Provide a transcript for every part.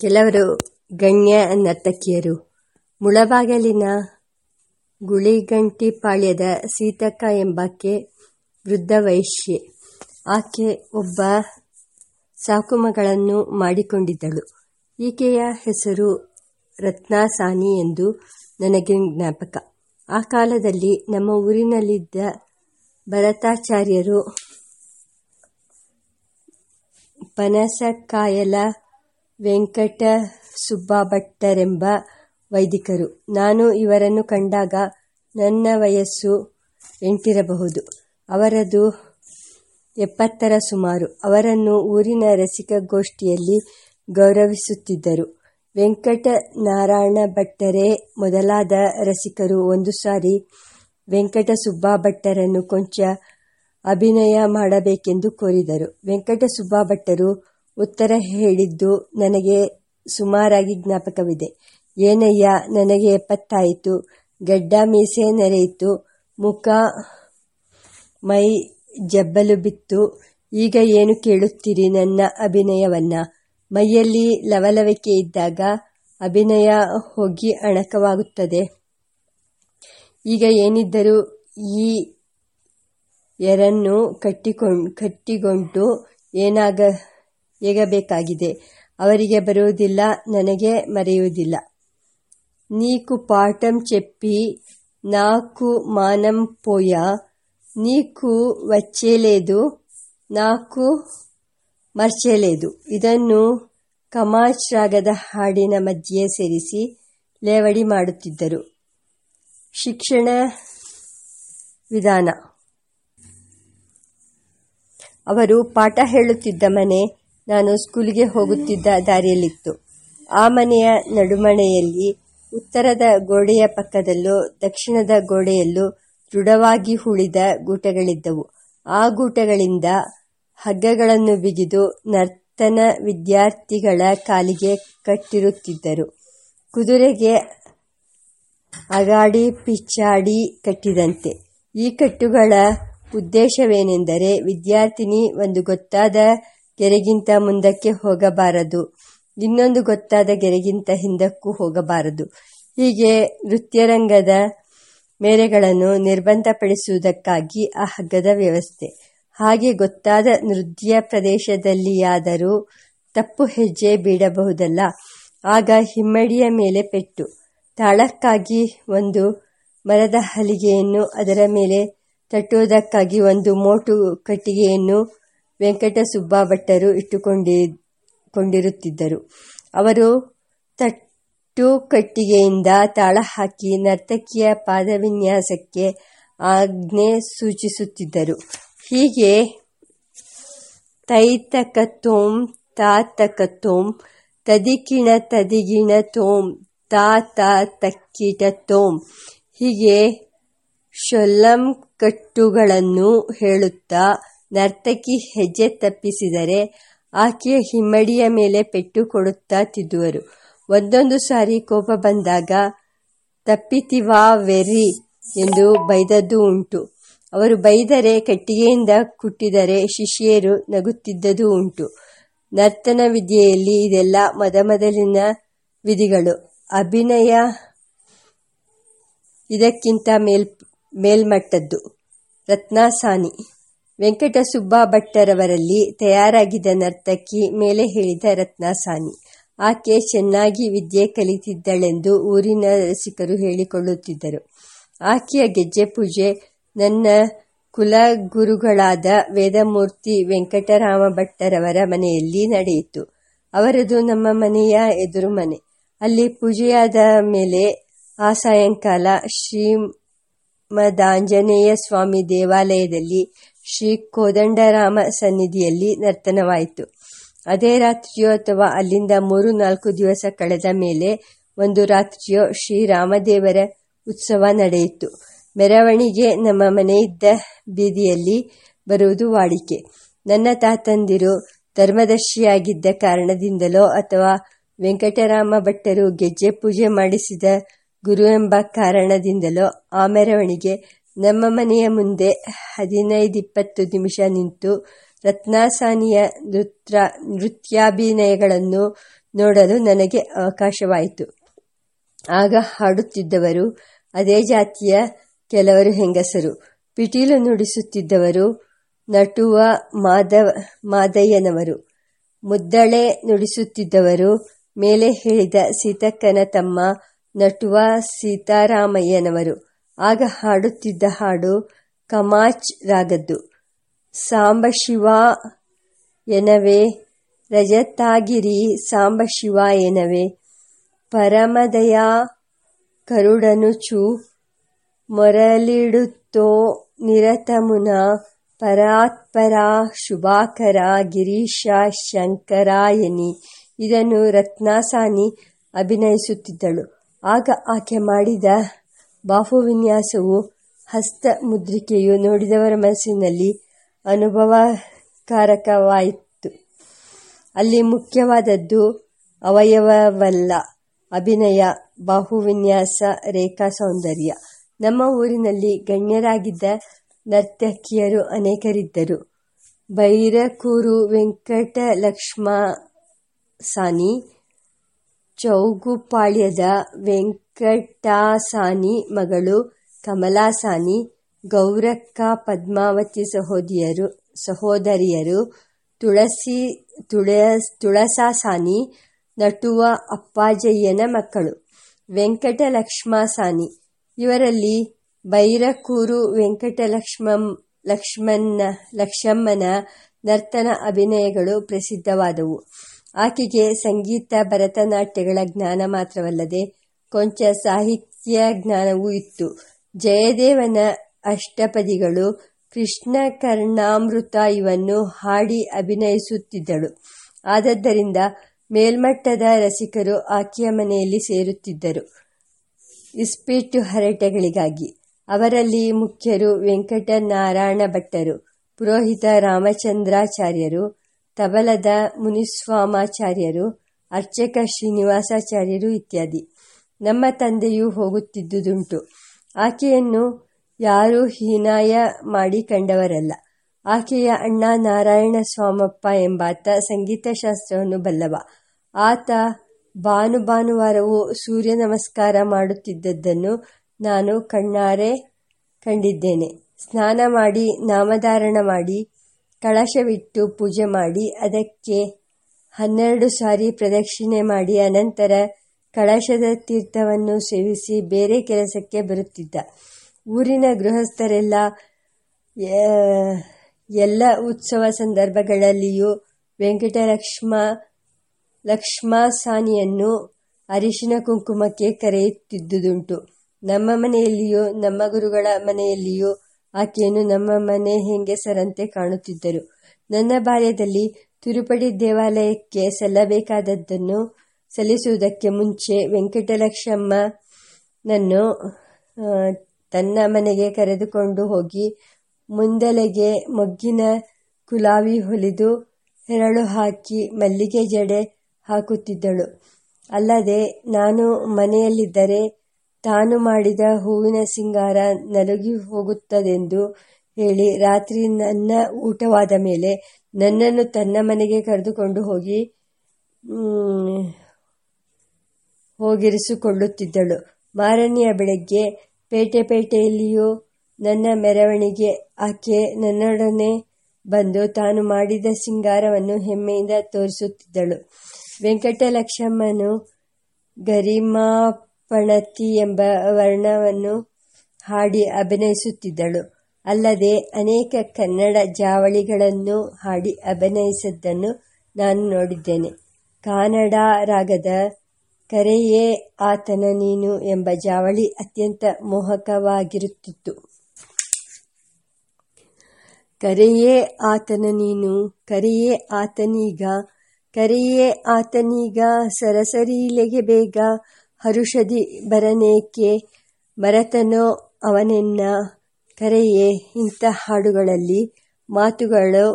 ಕೆಲವರು ಗಣ್ಯ ನರ್ತಕಿಯರು. ಮುಳಬಾಗಿಲಿನ ಗುಳಿಗಂಟಿಪಾಳ್ಯದ ಸೀತಕ್ಕ ಎಂಬಾಕೆ ವೃದ್ಧವೇಶ್ಯೆ. ಆಕೆ ಒಬ್ಬ ಸಾಕುಮಗಳನ್ನು ಮಾಡಿಕೊಂಡಿದ್ದಳು. ಈಕೆಯ ಹೆಸರು ರತ್ನಾಸಾನಿ ಎಂದು ನನಗೆ ಜ್ಞಾಪಕ. ಆ ಕಾಲದಲ್ಲಿ ನಮ್ಮ ಊರಿನಲ್ಲಿದ್ದ ಭರತಾಚಾರ್ಯರು ಪನಸಕಾಯಲ ವೆಂಕಟಸುಬ್ಬಭಟ್ಟರೆಂಬ ವೈದಿಕರು. ನಾನು ಇವರನ್ನು ಕಂಡಾಗ ನನ್ನ ವಯಸ್ಸು ಎಂಟಿರಬಹುದು. ಅವರದು ಎಪ್ಪತ್ತರ ಸುಮಾರು. ಅವರನ್ನು ಊರಿನ ರಸಿಕಗೋಷ್ಠಿಯಲ್ಲಿ ಗೌರವಿಸುತ್ತಿದ್ದರು. ವೆಂಕಟ ನಾರಾಯಣ ವೆಂಕಟನಾರಾಯಣಭಟ್ಟರೇ ಮೊದಲಾದ ರಸಿಕರು ಒಂದು ಸಾರಿ ವೆಂಕಟ ವೆಂಕಟಸುಬ್ಬಭಟ್ಟರನ್ನು ಕೊಂಚ ಅಭಿನಯ ಮಾಡಬೇಕೆಂದು ಕೋರಿದರು. ವೆಂಕಟಸುಬ್ಬಭಟ್ಟರು ಉತ್ತರ ಹೇಳಿದ್ದು ನನಗೆ ಸುಮಾರಾಗಿ ಜ್ಞಾಪಕವಿದೆ. ಏನಯ್ಯ, ನನಗೆ ಎಪ್ಪತ್ತಾಯಿತು. ಗಡ್ಡ ಮೀಸೆ ನೆರೆಯಿತು. ಮುಖ ಮೈ ಜಬ್ಬಲು ಬಿತ್ತು. ಈಗ ಏನು ಕೇಳುತ್ತೀರಿ ನನ್ನ ಅಭಿನಯವನ್ನ? ಮೈಯಲ್ಲಿ ಲವಲವಿಕೆ ಇದ್ದಾಗ ಅಭಿನಯ ಹೋಗಿ ಅಣಕವಾಗುತ್ತದೆ. ಈಗ ಏನಿದ್ದರೂ ಈ ಎರನ್ನು ಕಟ್ಟಿಕೊಂಡು ಕಟ್ಟಿಗೊಂಡು ಎಗಬೇಕಾಗಿದೆ. ಅವರಿಗೆ ಬರುವುದಿಲ್ಲ, ನನಗೆ ಮರೆಯುವುದಿಲ್ಲ. ನೀಕು ಪಾಠಂ ಚೆಪ್ಪಿ, ನಾಕು ಮಾನಂ ಪೋಯ, ನೀಕು ವಚ್ಚೇಲೇದು, ನಾಕು ಮರ್ಚೇಲೇದು. ಇದನ್ನು ಕಮಾಚ್ ರಾಗದ ಹಾಡಿನ ಮಧ್ಯೆ ಸೇರಿಸಿ ಲೇವಡಿ ಮಾಡುತ್ತಿದ್ದರು. ಶಿಕ್ಷಣ ವಿಧಾನ. ಅವರು ಪಾಠ ಹೇಳುತ್ತಿದ್ದ ಮನೆ ನಾನು ಸ್ಕೂಲಿಗೆ ಹೋಗುತ್ತಿದ್ದ ದಾರಿಯಲ್ಲಿತ್ತು. ಆ ಮನೆಯ ನಡುಮಣೆಯಲ್ಲಿ ಉತ್ತರದ ಗೋಡೆಯ ಪಕ್ಕದಲ್ಲೂ ದಕ್ಷಿಣದ ಗೋಡೆಯಲ್ಲೂ ದೃಢವಾಗಿ ಹೂಳಿದ ಗೂಟಗಳಿದ್ದವು. ಆ ಗೂಟಗಳಿಂದ ಹಗ್ಗಗಳನ್ನು ಬಿಗಿದು ನರ್ತನ ವಿದ್ಯಾರ್ಥಿಗಳ ಕಾಲಿಗೆ ಕಟ್ಟಿರುತ್ತಿದ್ದರು. ಕುದುರೆಗೆ ಅಗಾಡಿ ಪಿಚ್ಚಾಡಿ ಕಟ್ಟಿದಂತೆ. ಈ ಕಟ್ಟುಗಳ ಉದ್ದೇಶವೇನೆಂದರೆ ವಿದ್ಯಾರ್ಥಿನಿ ಒಂದು ಗೊತ್ತಾದ ಗೆರೆಗಿಂತ ಮುಂದಕ್ಕೆ ಹೋಗಬಾರದು, ಇನ್ನೊಂದು ಗೊತ್ತಾದ ಗೆರೆಗಿಂತ ಹಿಂದಕ್ಕೂ ಹೋಗಬಾರದು. ಹೀಗೆ ನೃತ್ಯರಂಗದ ಮೇರೆಗಳನ್ನು ನಿರ್ಬಂಧಪಡಿಸುವುದಕ್ಕಾಗಿ ಆ ಹಗ್ಗದ ವ್ಯವಸ್ಥೆ. ಹಾಗೆ ಗೊತ್ತಾದ ನೃತ್ಯ ಪ್ರದೇಶದಲ್ಲಿಯಾದರೂ ತಪ್ಪು ಹೆಜ್ಜೆ ಬೀಡಬಹುದಲ್ಲ ಆಗ ಹಿಮ್ಮಡಿಯ ಮೇಲೆ ಪೆಟ್ಟು. ತಾಳಕ್ಕಾಗಿ ಒಂದು ಮರದ ಹಲಿಗೆಯನ್ನು, ಅದರ ಮೇಲೆ ತಟ್ಟುವುದಕ್ಕಾಗಿ ಒಂದು ಮೋಟು ಕಟ್ಟಿಗೆಯನ್ನು ವೆಂಕಟಸುಬ್ಬಭಟ್ಟರು ಕೊಂಡಿರುತ್ತಿದ್ದರು ಅವರು ತಟ್ಟುಕಟ್ಟಿಗೆಯಿಂದ ತಾಳ ಹಾಕಿ ನರ್ತಕಿಯ ಪಾದವಿನ್ಯಾಸಕ್ಕೆ ಆಜ್ಞೆ ಸೂಚಿಸುತ್ತಿದ್ದರು. ಹೀಗೆ ತೈತಕತೋಂ, ತಾತಕತೋಂ, ತದಿಕಿಣ ತದಿಗಿಣತೋಂ ತಾ ತಾ ತಕ್ಕಿಟತೋಂ ಹೀಗೆ ಶೊಲ್ಲಂಕಟ್ಟುಗಳನ್ನು ಹೇಳುತ್ತಾ ನರ್ತಕಿ ಹೆಜ್ಜೆ ತಪ್ಪಿಸಿದರೆ ಆಕೆಯ ಹಿಮ್ಮಡಿಯ ಮೇಲೆ ಪೆಟ್ಟು ಕೊಡುತ್ತಾ ತಿದ್ದುವರು. ಒಂದೊಂದು ಸಾರಿ ಕೋಪ ಬಂದಾಗ, ತಪ್ಪಿತಿವಾ ವೆರಿ ಎಂದು ಬೈದದ್ದು ಉಂಟು. ಅವರು ಬೈದರೆ ಕಟ್ಟಿಗೆಯಿಂದ ಕುಟ್ಟಿದರೆ ಶಿಷ್ಯರು ನಗುತ್ತಿದ್ದದ್ದು ಉಂಟು. ನರ್ತನ ವಿದ್ಯೆಯಲ್ಲಿ ಇದೆಲ್ಲ ಮೊದಮೊದಲಿನ ವಿಧಿಗಳು. ಅಭಿನಯ ಇದಕ್ಕಿಂತ ಮೇಲ್, ಮೇಲ್ಮಟ್ಟದ್ದು. ರತ್ನಾಸಾನಿ ವೆಂಕಟಸುಬ್ಬಭಟ್ಟರವರಲ್ಲಿ ತಯಾರಾಗಿದ್ದ ನರ್ತಕಿ ಮೇಲೆ ಹೇಳಿದ ರತ್ನಸಾನಿ ಆಕೆ ಚೆನ್ನಾಗಿ ವಿದ್ಯೆ ಕಲಿತಿದ್ದಳೆಂದು ಊರಿನ ರಸಿಕರು ಹೇಳಿಕೊಳ್ಳುತ್ತಿದ್ದರು. ಆಕೆಯ ಗೆಜ್ಜೆ ಪೂಜೆ, ನನ್ನ ಕುಲಗುರುಗಳಾದ ವೇದಮೂರ್ತಿ ವೆಂಕಟರಾಮ ಭಟ್ಟರವರ ಮನೆಯಲ್ಲಿ ನಡೆಯಿತು. ಅವರದು ನಮ್ಮ ಮನೆಯ ಎದುರು ಮನೆ. ಅಲ್ಲಿ ಪೂಜೆಯಾದ ಮೇಲೆ ಆ ಸಾಯಂಕಾಲ ಶ್ರೀಮದಾಂಜನೇಯಸ್ವಾಮಿ ದೇವಾಲಯದಲ್ಲಿ ಶ್ರೀ ಕೋದಂಡರಾಮ ಸನ್ನಿಧಿಯಲ್ಲಿ ನರ್ತನವಾಯಿತು. ಅದೇ ರಾತ್ರಿಯೋ ಅಥವಾ ಅಲ್ಲಿಂದ ಮೂರು ನಾಲ್ಕು ದಿವಸ ಕಳೆದ ಮೇಲೆ ಒಂದು ರಾತ್ರಿಯೋ ಶ್ರೀರಾಮದೇವರ ಉತ್ಸವ ನಡೆಯಿತು. ಮೆರವಣಿಗೆ ನಮ್ಮ ಮನೆಯಿದ್ದ ಬೀದಿಯಲ್ಲಿ ಬರುವುದು ವಾಡಿಕೆ. ನನ್ನ ತಾತಂದಿರು ಧರ್ಮದರ್ಶಿಯಾಗಿದ್ದ ಕಾರಣದಿಂದಲೋ ಅಥವಾ ವೆಂಕಟರಾಮ ಭಟ್ಟರು ಗೆಜ್ಜೆ ಪೂಜೆ ಮಾಡಿಸಿದ ಗುರು ಎಂಬ ಕಾರಣದಿಂದಲೋ ಆ ಮೆರವಣಿಗೆ ನಮ್ಮ ಮನೆಯ ಮುಂದೆ ಹದಿನೈದಿಪ್ಪತ್ತು ನಿಮಿಷ ನಿಂತು ರತ್ನಾಸಾನಿಯ ನೃತ್ಯಾಭಿನಯಗಳನ್ನು ನೋಡಲು ನನಗೆ ಅವಕಾಶವಾಯಿತು. ಆಗ ಹಾಡುತ್ತಿದ್ದವರು, ಅದೇ ಜಾತಿಯ ಕೆಲವರು ಹೆಂಗಸರು. ಪಿಟೀಲು ನುಡಿಸುತ್ತಿದ್ದವರು, ನಟುವ ಮಾದವ ಮಾದಯ್ಯನವರು. ಮುದ್ದಳೆ ನುಡಿಸುತ್ತಿದ್ದವರು, ಮೇಲೆ ಹೇಳಿದ ಸೀತಕ್ಕನ ತಮ್ಮ ನಟುವ ಸೀತಾರಾಮಯ್ಯನವರು. ಆಗ ಹಾಡುತ್ತಿದ್ದ ಹಾಡು ಕಮಾಚ್ ರಾಗದ್ದು. ಸಾಂಬ ಶಿವ ಎನವೇ, ರಜತಾಗಿರಿ ಸಾಂಬಶಿವ ಎನವೇ. ಪರಮದಯ ಕರುಡನುಚು ಮೊರಲಿಡುತ್ತೋ ನಿರತಮುನ ಪರಾತ್ಪರ ಶುಭಾಕರ ಗಿರೀಶ ಶಂಕರಾಯನಿ. ಇದನ್ನು ರತ್ನಾಸಾನಿ ಅಭಿನಯಿಸುತ್ತಿದ್ದಳು. ಆಗ ಆಕೆ ಮಾಡಿದ ಬಾಹುವಿನ್ಯಾಸವು ಹಸ್ತ ಮುದ್ರಿಕೆಯು ನೋಡಿದವರ ಮನಸ್ಸಿನಲ್ಲಿ ಅನುಭವಕಾರಕವಾಯಿತು. ಅಲ್ಲಿ ಮುಖ್ಯವಾದದ್ದು ಅವಯವವಲ್ಲ, ಅಭಿನಯ ಬಾಹುವಿನ್ಯಾಸ ರೇಖಾ ಸೌಂದರ್ಯ. ನಮ್ಮ ಊರಿನಲ್ಲಿ ಗಣ್ಯರಾಗಿದ್ದ ನರ್ತಕಿಯರು ಅನೇಕರಿದ್ದರು. ಬೈರಕೂರು ವೆಂಕಟಲಕ್ಷ್ಮಸಾನಿ ಚೌಗುಪಾಳ್ಯದ ವೆಂಕಟಾಸಾನಿ ಮಗಳು ಕಮಲಾಸಾನಿ, ಗೌರಕ್ಕ ಪದ್ಮಾವತಿ ಸಹೋದಿಯರು, ಸಹೋದರಿಯರು ತುಳಸಿ ತುಳಸಾಸಾನಿ ನಟುವ ಅಪ್ಪಾಜಯ್ಯನ ಮಕ್ಕಳು. ವೆಂಕಟಲಕ್ಷ್ಮಾಸಾನಿ. ಇವರಲ್ಲಿ ಬೈರಕೂರು ವೆಂಕಟಲಕ್ಷ್ಮ, ಲಕ್ಷ್ಮಣ್ಣ ಲಕ್ಷ್ಮಮ್ಮನ ನರ್ತನ ಅಭಿನಯಗಳು ಪ್ರಸಿದ್ಧವಾದವು. ಆಕೆಗೆ ಸಂಗೀತ, ಭರತನಾಟ್ಯಗಳ ಜ್ಞಾನ ಮಾತ್ರವಲ್ಲದೆ ಕೊಂಚ ಸಾಹಿತ್ಯ ಜ್ಞಾನವೂ ಇತ್ತು. ಜಯದೇವನ ಅಷ್ಟಪದಿಗಳು ಕೃಷ್ಣ ಕರ್ಣಾಮೃತ ಇವನ್ನು ಹಾಡಿ ಅಭಿನಯಿಸುತ್ತಿದ್ದಳು. ಆದದ್ದರಿಂದ ಮೇಲ್ಮಟ್ಟದ ರಸಿಕರು ಆಕೆಯ ಮನೆಯಲ್ಲಿ ಸೇರುತ್ತಿದ್ದರು. ಇಸ್ಪೀಟು ಹರಟೆಗಳಿಗಾಗಿ. ಅವರಲ್ಲಿ ಮುಖ್ಯರು ವೆಂಕಟನಾರಾಯಣ ಭಟ್ಟರು, ಪುರೋಹಿತ ರಾಮಚಂದ್ರಾಚಾರ್ಯರು ತಬಲದ ಮುನಿಸ್ವಾಮಾಚಾರ್ಯರು, ಅರ್ಚಕ ಶ್ರೀನಿವಾಸಾಚಾರ್ಯರು ಇತ್ಯಾದಿ. ನಮ್ಮ ತಂದೆಯು ಹೋಗುತ್ತಿದ್ದುದುಂಟು. ಆಕೆಯನ್ನು ಯಾರೂ ಹೀನಾಯ ಮಾಡಿ ಕಂಡವರಲ್ಲ. ಆಕೆಯ ಅಣ್ಣ ನಾರಾಯಣ ಸ್ವಾಮಪ್ಪ ಎಂಬಾತ ಸಂಗೀತ ಶಾಸ್ತ್ರವನ್ನು ಬಲ್ಲವ. ಆತ ಭಾನು ಭಾನುವಾರವು ಸೂರ್ಯ ನಮಸ್ಕಾರ ಮಾಡುತ್ತಿದ್ದದ್ದನ್ನು ನಾನು ಕಣ್ಣಾರೆ ಕಂಡಿದ್ದೇನೆ. ಸ್ನಾನ ಮಾಡಿ, ನಾಮಧಾರಣ ಮಾಡಿ ಕಳಶವಿಟ್ಟು ಪೂಜೆ ಮಾಡಿ, ಅದಕ್ಕೆ ಹನ್ನೆರಡು ಸಾರಿ ಪ್ರದಕ್ಷಿಣೆ ಮಾಡಿ, ಅನಂತರ ಕಳಶದ ತೀರ್ಥವನ್ನು ಸೇವಿಸಿ ಬೇರೆ ಕೆಲಸಕ್ಕೆ ಬರುತ್ತಿದ್ದ. ಊರಿನ ಗೃಹಸ್ಥರೆಲ್ಲ ಎಲ್ಲ ಉತ್ಸವ ಸಂದರ್ಭಗಳಲ್ಲಿಯೂ ವೆಂಕಟಲಕ್ಷ್ಮ ಲಕ್ಷ್ಮಾಸಾನಿಯನ್ನು ಅರಿಶಿನ ಕುಂಕುಮಕ್ಕೆ ಕರೆಯುತ್ತಿದ್ದುದುಂಟು. ನಮ್ಮ ಮನೆಯಲ್ಲಿಯೂ, ನಮ್ಮ ಗುರುಗಳ ಮನೆಯಲ್ಲಿಯೂ ಆಕೆಯನ್ನು ನಮ್ಮ ಮನೆ ಹೆಂಗೆಸರಂತೆ ಕಾಣುತ್ತಿದ್ದರು. ನನ್ನ ಬಾಲ್ಯದಲ್ಲಿ ತಿರುಪಡಿ ದೇವಾಲಯಕ್ಕೆ ಸಲ್ಲಬೇಕಾದದ್ದನ್ನು ಸಲ್ಲಿಸುವುದಕ್ಕೆ ಮುಂಚೆ ವೆಂಕಟಲಕ್ಷಮ್ಮನನ್ನು ತನ್ನ ಮನೆಗೆ ಕರೆದುಕೊಂಡು ಹೋಗಿ ಮುಂದಲೆಗೆ ಮೊಗ್ಗಿನ ಕುಲಾವಿ ಹೊಲಿದು ಹೆರಳು ಹಾಕಿ ಮಲ್ಲಿಗೆ ಜಡೆ ಹಾಕುತ್ತಿದ್ದಳು. ಅಲ್ಲದೆ ನಾನು ಮನೆಯಲ್ಲಿದ್ದರೆ ತಾನು ಮಾಡಿದ ಹೂವಿನ ಸಿಂಗಾರ ನಲುಗಿ ಹೋಗುತ್ತದೆಂದು ಹೇಳಿ ರಾತ್ರಿ ನನ್ನ ಊಟವಾದ ಮೇಲೆ ನನ್ನನ್ನು ತನ್ನ ಮನೆಗೆ ಕರೆದುಕೊಂಡು ಹೋಗಿ ಹೋಗಿರಿಸಿಕೊಳ್ಳುತ್ತಿದ್ದಳು. ಮಾರನೆಯ ಬೆಳಗ್ಗೆ ಪೇಟೆ ಪೇಟೆಯಲ್ಲಿಯೂ ನನ್ನ ಮೆರವಣಿಗೆ, ಆಕೆ ನನ್ನೊಡನೆ ಬಂದು ತಾನು ಮಾಡಿದ ಸಿಂಗಾರವನ್ನು ಹೆಮ್ಮೆಯಿಂದ ತೋರಿಸುತ್ತಿದ್ದಳು. ವೆಂಕಟಲಕ್ಷ್ಮನು ಗರಿಮಾಪಣತಿ ಎಂಬ ವರ್ಣವನ್ನು ಹಾಡಿ ಅಭಿನಯಿಸುತ್ತಿದ್ದಳು. ಅಲ್ಲದೆ ಅನೇಕ ಕನ್ನಡ ಜಾವಳಿಗಳನ್ನು ಹಾಡಿ ಅಭಿನಯಿಸಿದ್ದನ್ನು ನಾನು ನೋಡಿದ್ದೇನೆ. ಕನ್ನಡ ರಾಗದ ಕರೆಯೇ ಆತನ ನೀನು ಎಂಬ ಜಾವಳಿ ಅತ್ಯಂತ ಮೋಹಕವಾಗಿರುತ್ತಿತ್ತು. ಕರೆಯೇ ಆತನ ನೀನು, ಕರೆಯೇ ಆತನೀಗ ಕರೆಯೇ ಆತನೀಗ, ಸರಸರೀಲೆಗೆ ಬೇಗ ಹರುಷದಿ ಬರನೇಕೆ, ಭರತನೋ ಅವನೆನ್ನ ಕರೆಯೇ, ಇಂಥ ಹಾಡುಗಳಲ್ಲಿ ಮಾತುಗಳು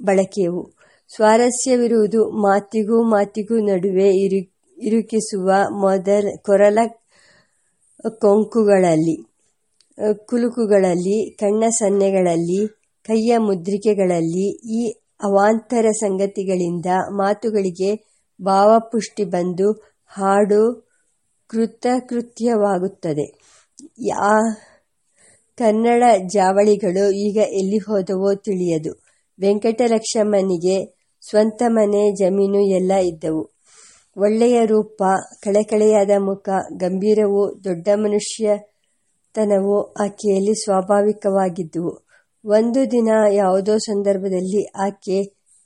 ಬಳಕೆಯವು ಸ್ವಾರಸ್ಯವಿರುವುದು ಮಾತಿಗೂ ಮಾತಿಗೂ ನಡುವೆ ಇರು, ಇರುಕಿಸುವ ಮೊದಲ ಕೊರಲ ಕೊಂಕುಗಳಲ್ಲಿ ಕುಲುಕುಗಳಲ್ಲಿ, ಕಣ್ಣ ಸನ್ನೆಗಳಲ್ಲಿ, ಕೈಯ ಮುದ್ರಿಕೆಗಳಲ್ಲಿ ಈ ಅವಾಂತರ ಸಂಗತಿಗಳಿಂದ ಮಾತುಗಳಿಗೆ ಭಾವಪುಷ್ಟಿ ಬಂದು ಹಾಡು ಕೃತಕೃತ್ಯವಾಗುತ್ತದೆ. ಯಾ, ಕನ್ನಡ ಜಾವಳಿಗಳು ಈಗ ಎಲ್ಲಿ ಹೋದವೋ ತಿಳಿಯದು. ವೆಂಕಟಲಕ್ಷ್ಮನಿಗೆ ಸ್ವಂತ ಮನೆ, ಜಮೀನು ಎಲ್ಲ ಇದ್ದವು. ಒಳ್ಳೆಯ ರೂಪ, ಕಳೆಕಳೆಯಾದ ಮುಖ, ಗಂಭೀರವೂ, ದೊಡ್ಡ ಮನುಷ್ಯತನವೂ ಆಕೆಯಲ್ಲಿ ಸ್ವಾಭಾವಿಕವಾಗಿದ್ದುವು. ಒಂದು ದಿನ ಯಾವುದೋ ಸಂದರ್ಭದಲ್ಲಿ ಆಕೆ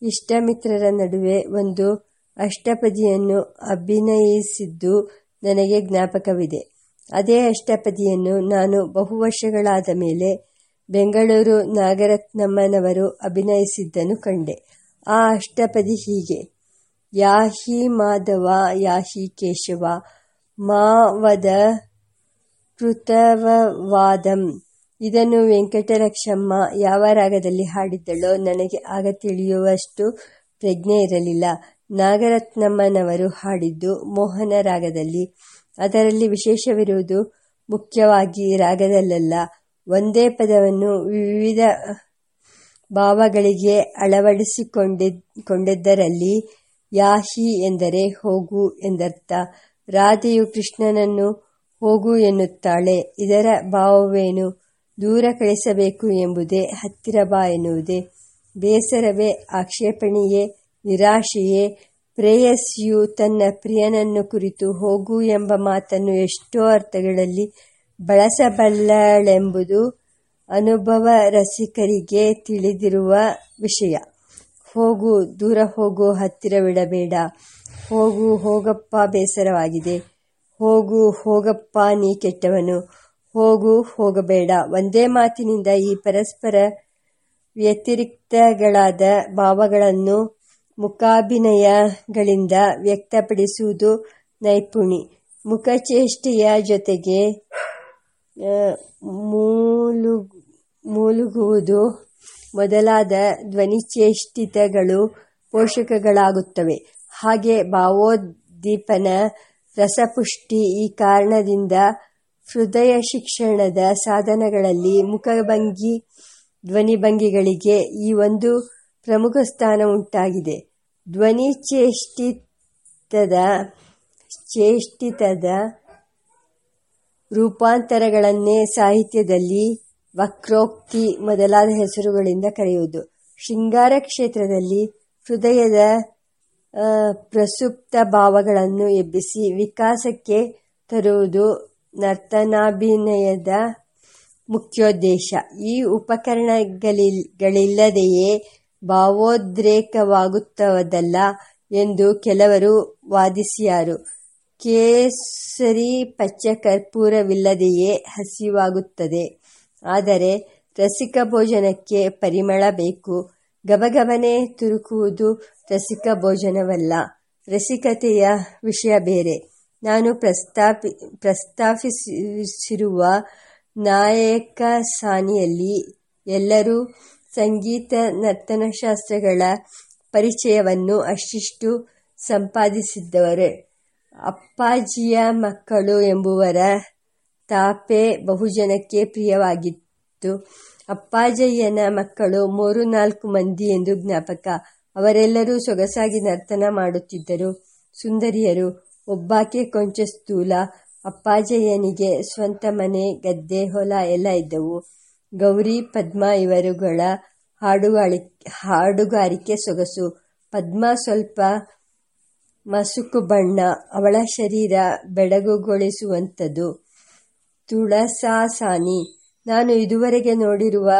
ಇಷ್ಟಮಿತ್ರರ ನಡುವೆ ಒಂದು ಅಷ್ಟಪದಿಯನ್ನು ಅಭಿನಯಿಸಿದ್ದು ನನಗೆ ಜ್ಞಾಪಕವಿದೆ. ಅದೇ ಅಷ್ಟಪದಿಯನ್ನು ನಾನು ಬಹು ವರ್ಷಗಳಾದ ಮೇಲೆ ಬೆಂಗಳೂರು ನಾಗರತ್ನಮ್ಮನವರು ಅಭಿನಯಿಸಿದ್ದನ್ನು ಕಂಡೆ. ಆ ಅಷ್ಟಪದಿ ಹೀಗೆ. ಯಾಹಿ ಮಾಧವ, ಯಾಹಿ ಕೇಶವ ಮಾವದ ಕೃತವವಾದಂ. ಇದನ್ನು ವೆಂಕಟರಕ್ಷಮ್ಮ ಯಾವ ರಾಗದಲ್ಲಿ ಹಾಡಿದ್ದಳೋ ನನಗೆ ಆಗ ತಿಳಿಯುವಷ್ಟು ಪ್ರಜ್ಞೆ ಇರಲಿಲ್ಲ. ನಾಗರತ್ನಮ್ಮನವರು ಹಾಡಿದ್ದು ಮೋಹನ ರಾಗದಲ್ಲಿ. ಅದರಲ್ಲಿ ವಿಶೇಷವಿರುವುದು ಮುಖ್ಯವಾಗಿ ರಾಗದಲ್ಲಲ್ಲ, ಒಂದೇ ಪದವನ್ನು ವಿವಿಧ ಭಾವಗಳಿಗೆ ಅಳವಡಿಸಿಕೊಂಡಿದ್ದರಲ್ಲಿ ಯಾಹಿ ಎಂದರೆ ಹೋಗು ಎಂದರ್ಥ. ರಾಧೆಯು ಕೃಷ್ಣನನ್ನು ಹೋಗು ಎನ್ನುತ್ತಾಳೆ. ಇದರ ಭಾವವೇನು? ದೂರ ಕಳಿಸಬೇಕು ಎಂಬುದೇ ಹತ್ತಿರ ಬಾ ಎನ್ನುವುದೇ. ಬೇಸರವೇ ಆಕ್ಷೇಪಣೆಯೇ ನಿರಾಶೆಯೇ, ಪ್ರೇಯಸಿಯು ತನ್ನ ಪ್ರಿಯನನ್ನು ಕುರಿತು ಹೋಗು ಎಂಬ ಮಾತನ್ನು ಎಷ್ಟೋ ಅರ್ಥಗಳಲ್ಲಿ ಬಳಸಬಲ್ಲಳೆಂಬುದು ಅನುಭವ ರಸಿಕರಿಗೆ ತಿಳಿದಿರುವ ವಿಷಯ. ಹೋಗು, ದೂರ ಹೋಗು ಹತ್ತಿರವಿಡಬೇಡ ಹೋಗು, ಹೋಗಪ್ಪ, ಬೇಸರವಾಗಿದೆ. ಹೋಗು, ಹೋಗಪ್ಪ, ನೀ ಕೆಟ್ಟವನು. ಹೋಗು, ಹೋಗಬೇಡ. ಒಂದೇ ಮಾತಿನಿಂದ ಈ ಪರಸ್ಪರ ವ್ಯತಿರಿಕ್ತಗಳಾದ ಭಾವಗಳನ್ನು ಮುಖಾಭಿನಯಗಳಿಂದ ವ್ಯಕ್ತಪಡಿಸುವುದು ನೈಪುಣಿ. ಮುಖಚೇಷ್ಟೆಯ ಜೊತೆಗೆ ಮೂಲುಗುವುದು ಮೊದಲಾದ ಧ್ವನಿಚೇಷ್ಟಿತಗಳು ಪೋಷಕಗಳಾಗುತ್ತವೆ. ಹಾಗೆ ಭಾವೋದ್ದೀಪನ ರಸಪುಷ್ಟಿ ಈ ಕಾರಣದಿಂದ ಹೃದಯ ಶಿಕ್ಷಣದ ಸಾಧನಗಳಲ್ಲಿ ಮುಖಭಂಗಿ, ಧ್ವನಿಭಂಗಿಗಳಿಗೆ ಈ ಒಂದು ಪ್ರಮುಖ ಸ್ಥಾನ ಉಂಟಾಗಿದೆ ಧ್ವನಿಚೇಷ್ಟಿತದ ಚೇಷ್ಟಿತದ ರೂಪಾಂತರಗಳನ್ನೇ ಸಾಹಿತ್ಯದಲ್ಲಿ ವಕ್ರೋಕ್ತಿ ಮೊದಲಾದ ಹೆಸರುಗಳಿಂದ ಕರೆಯುವುದು. ಶೃಂಗಾರ ಕ್ಷೇತ್ರದಲ್ಲಿ ಹೃದಯದ ಪ್ರಸುಪ್ತ ಭಾವಗಳನ್ನು ಎಬ್ಬಿಸಿ ವಿಕಾಸಕ್ಕೆ ತರುವುದು ನರ್ತನಾಭಿನಯದ ಮುಖ್ಯೋದ್ದೇಶ. ಈ ಉಪಕರಣಗಳಿಲ್ಲದೆಯೇ ಭಾವೋದ್ರೇಕವಾಗುತ್ತದಲ್ಲ ಎಂದು ಕೆಲವರು ವಾದಿಸಿಯಾರು. ಕೇಸರಿ ಪಚ್ಚ ಕರ್ಪೂರವಿಲ್ಲದೆಯೇ ಹಸಿವಾಗುತ್ತದೆ. ಆದರೆ ರಸಿಕ ಭೋಜನಕ್ಕೆ ಪರಿಮಳ ಬೇಕು. ಗಬಗಬನೆ ತುರುಕುವುದು ರಸಿಕ ಭೋಜನವಲ್ಲ. ರಸಿಕತೆಯ ವಿಷಯ ಬೇರೆ. ನಾನು ಪ್ರಸ್ತಾಪಿ, ಪ್ರಸ್ತಾಪಿಸಿರುವ ನಾಯಕ ಸಾನಿಯಲ್ಲಿ ಎಲ್ಲರೂ ಸಂಗೀತ, ನರ್ತನಶಾಸ್ತ್ರಗಳ ಪರಿಚಯವನ್ನು ಅಷ್ಟಿಷ್ಟು ಸಂಪಾದಿಸಿದ್ದವರು. ಅಪ್ಪಾಜಿಯ ಮಕ್ಕಳು ಎಂಬುವರ ತಾಪೆ ಬಹುಜನಕ್ಕೆ ಪ್ರಿಯವಾಗಿತ್ತು. ಅಪ್ಪಾಜಯ್ಯನ ಮಕ್ಕಳು ಮೂರು ನಾಲ್ಕು ಮಂದಿ ಎಂದು ಜ್ಞಾಪಕ. ಅವರೆಲ್ಲರೂ ಸೊಗಸಾಗಿ ನರ್ತನ ಮಾಡುತ್ತಿದ್ದರು. ಸುಂದರಿಯರು, ಒಬ್ಬಾಕೆ ಕೊಂಚ ಸ್ಥೂಲ. ಅಪ್ಪಾಜಯ್ಯನಿಗೆ ಸ್ವಂತ ಮನೆ, ಗದ್ದೆ, ಹೊಲ ಎಲ್ಲ ಇದ್ದವು. ಗೌರಿ, ಪದ್ಮ ಇವರುಗಳ ಹಾಡುಗಾರಿಕೆ ಸೊಗಸು. ಪದ್ಮ ಸ್ವಲ್ಪ ಮಸುಕು ಬಣ್ಣ, ಅವಳ ಶರೀರ ಬೆಡಗುಗೊಳಿಸುವಂಥದ್ದು. ತುಳಸಾಸಾನಿ. ನಾನು ಇದುವರೆಗೆ ನೋಡಿರುವ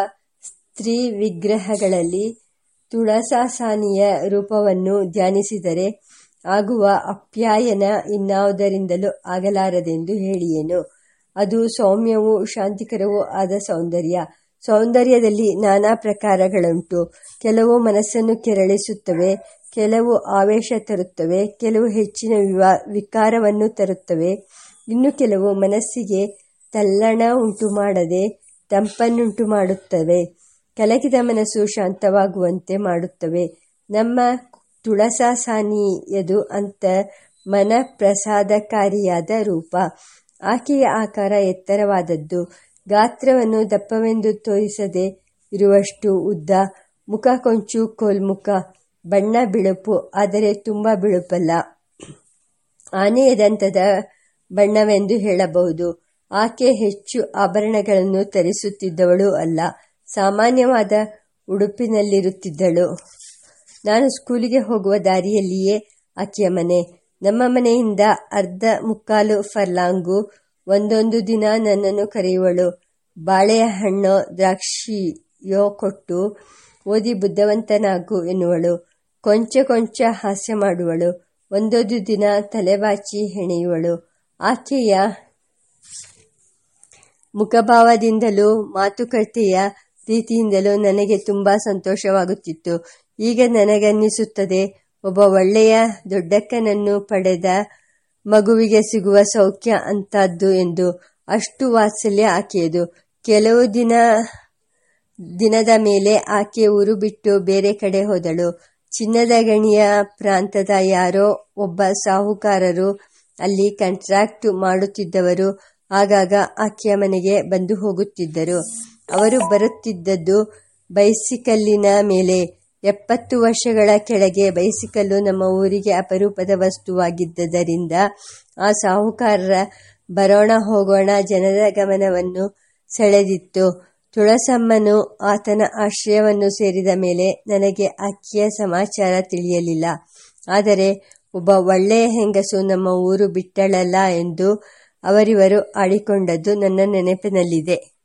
ಸ್ತ್ರೀ ವಿಗ್ರಹಗಳಲ್ಲಿ ತುಳಸಾಸಾನಿಯ ರೂಪವನ್ನು ಧ್ಯಾನಿಸಿದರೆ ಆಗುವ ಅಪ್ಯಾಯನ ಇನ್ನಾವುದರಿಂದಲೂ ಆಗಲಾರದೆಂದು ಹೇಳಿಯೇನು? ಅದು ಸೌಮ್ಯವೂ, ಶಾಂತಿಕರವೂ ಆದ ಸೌಂದರ್ಯ. ಸೌಂದರ್ಯದಲ್ಲಿ ನಾನಾ ಪ್ರಕಾರಗಳುಂಟು. ಕೆಲವು ಮನಸ್ಸನ್ನು ಕೆರಳಿಸುತ್ತವೆ, ಕೆಲವು ಆವೇಶ ತರುತ್ತವೆ, ಕೆಲವು ಹೆಚ್ಚಿನ ವಿವಾ, ವಿಕಾರವನ್ನು ತರುತ್ತವೆ. ಇನ್ನು ಕೆಲವು ಮನಸ್ಸಿಗೆ ತಲ್ಲಣ ಉಂಟು ಮಾಡದೆ ತಂಪನ್ನುಂಟು ಮಾಡುತ್ತವೆ. ಕಲಕಿದ ಮನಸ್ಸು ಶಾಂತವಾಗುವಂತೆ ಮಾಡುತ್ತವೆ. ನಮ್ಮ ತುಳಸಾಸಾನಿಯದು ಅಂತ ಮನ ಪ್ರಸಾದಕಾರಿಯಾದ ರೂಪ. ಆಕೆಯ ಆಕಾರ ಎತ್ತರವಾದದ್ದು. ಗಾತ್ರವನ್ನು ದಪ್ಪವೆಂದು ತೋರಿಸದೆ ಇರುವಷ್ಟು ಉದ್ದ, ಮುಖ ಕೊಂಚು ಕೋಲ್ಮುಖ, ಬಣ್ಣ ಬಿಳುಪು, ಆದರೆ ತುಂಬ ಬಿಳುಪಲ್ಲ. ಆನೆಯ ದಂತದ ಬಣ್ಣವೆಂದು ಹೇಳಬಹುದು. ಆಕೆ ಹೆಚ್ಚು ಆಭರಣಗಳನ್ನು ತರಿಸುತ್ತಿದ್ದವಳು ಅಲ್ಲ, ಸಾಮಾನ್ಯವಾದ ಉಡುಪಿನಲ್ಲಿರುತ್ತಿದ್ದಳು. ನಾನು ಸ್ಕೂಲಿಗೆ ಹೋಗುವ ದಾರಿಯಲ್ಲಿಯೇ ಆಕೆಯ ಮನೆ. ನಮ್ಮ ಮನೆಯಿಂದ ಅರ್ಧ ಮುಕ್ಕಾಲು ಫರ್ಲಾಂಗು, ಒಂದೊಂದು ದಿನ ನನ್ನನ್ನು ಕರೆಯುವಳು. ಬಾಳೆಯ ಹಣ್ಣು ದ್ರಾಕ್ಷಿಯೋ ಕೊಟ್ಟು ಓದಿ ಬುದ್ಧವಂತನಾಗು ಎನ್ನುವಳು. ಕೊಂಚ ಕೊಂಚ ಹಾಸ್ಯ ಮಾಡುವಳು. ಒಂದೊಂದು ದಿನ ತಲೆಬಾಚಿ ಹೆಣೆಯುವಳು. ಆಕೆಯ ಮುಖಭಾವದಿಂದಲೂ ಮಾತುಕತೆಯ ರೀತಿಯಿಂದಲೂ ನನಗೆ ತುಂಬಾ ಸಂತೋಷವಾಗುತ್ತಿತ್ತು. ಈಗ ನನಗನ್ನಿಸುತ್ತದೆ ಒಬ್ಬ ಒಳ್ಳೆಯ ದೊಡ್ಡಕ್ಕನನ್ನು ಪಡೆದ ಮಗುವಿಗೆ ಸಿಗುವ ಸೌಖ್ಯ ಅಂತದ್ದು ಎಂದು ಅಷ್ಟು ವಾತ್ಸಲ್ಯ ಆಕೆಯದು. ಕೆಲವು ದಿನ, ದಿನದ ಮೇಲೆ ಆಕೆ ಊರು ಬಿಟ್ಟು ಬೇರೆ ಕಡೆ ಹೋದಳು. ಚಿನ್ನದ ಗಣಿಯ ಪ್ರಾಂತದ ಯಾರೋ ಒಬ್ಬ ಸಾಹುಕಾರರು ಅಲ್ಲಿ ಕಾಂಟ್ರಾಕ್ಟ್ ಮಾಡುತ್ತಿದ್ದವರು. ಆಗಾಗ ಆಕೆಯ ಮನೆಗೆ ಬಂದು ಹೋಗುತ್ತಿದ್ದರು. ಅವರು ಬರುತ್ತಿದ್ದದ್ದು ಬೈಸಿಕಲ್ಲಿನ ಮೇಲೆ. ಎಪ್ಪತ್ತು ವರ್ಷಗಳ ಕೆಳಗೆ ಬೈಸಿಕಲ್ಲು ನಮ್ಮ ಊರಿಗೆ ಅಪರೂಪದ ವಸ್ತುವಾಗಿದ್ದರಿಂದ ಆ ಸಾಹುಕಾರರ ಬರೋಣ ಹೋಗೋಣ ಜನರ ಗಮನವನ್ನು ಸೆಳೆದಿತ್ತು. ತುಳಸಮ್ಮನು ಆತನ ಆಶ್ರಯವನ್ನು ಸೇರಿದ ಮೇಲೆ ನನಗೆ ಅಕ್ಕಿಯ ಸಮಾಚಾರ ತಿಳಿಯಲಿಲ್ಲ. ಆದರೆ ಒಬ್ಬ ಒಳ್ಳೆಯ ಹೆಂಗಸು ನಮ್ಮ ಊರು ಬಿಟ್ಟಳಲ್ಲ ಎಂದು ಅವರಿವರು ಆಡಿಕೊಂಡದ್ದು ನನ್ನ ನೆನಪಿನಲ್ಲಿದೆ.